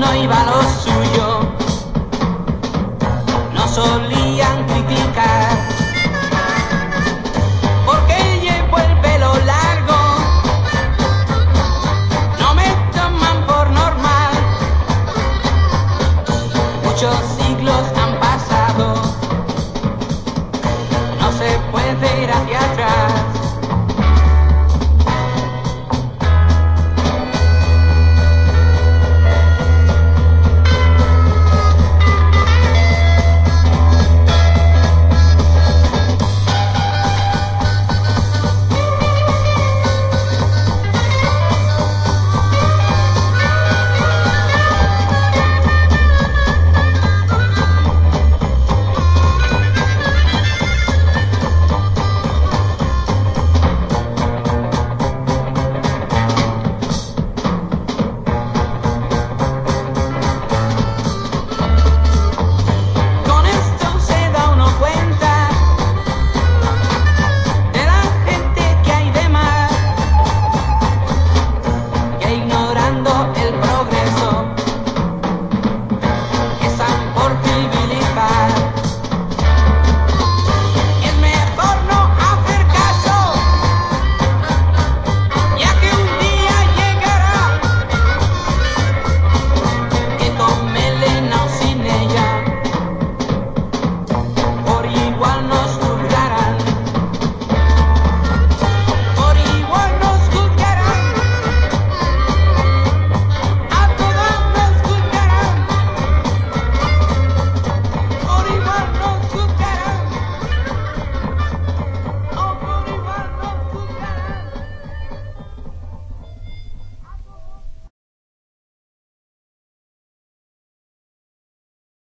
no iba lo suyo, no solían criticar. Porque llevo el pelo largo, no me toman por normal. Muchos siglos han pasado, no se puede ir hacia atrás.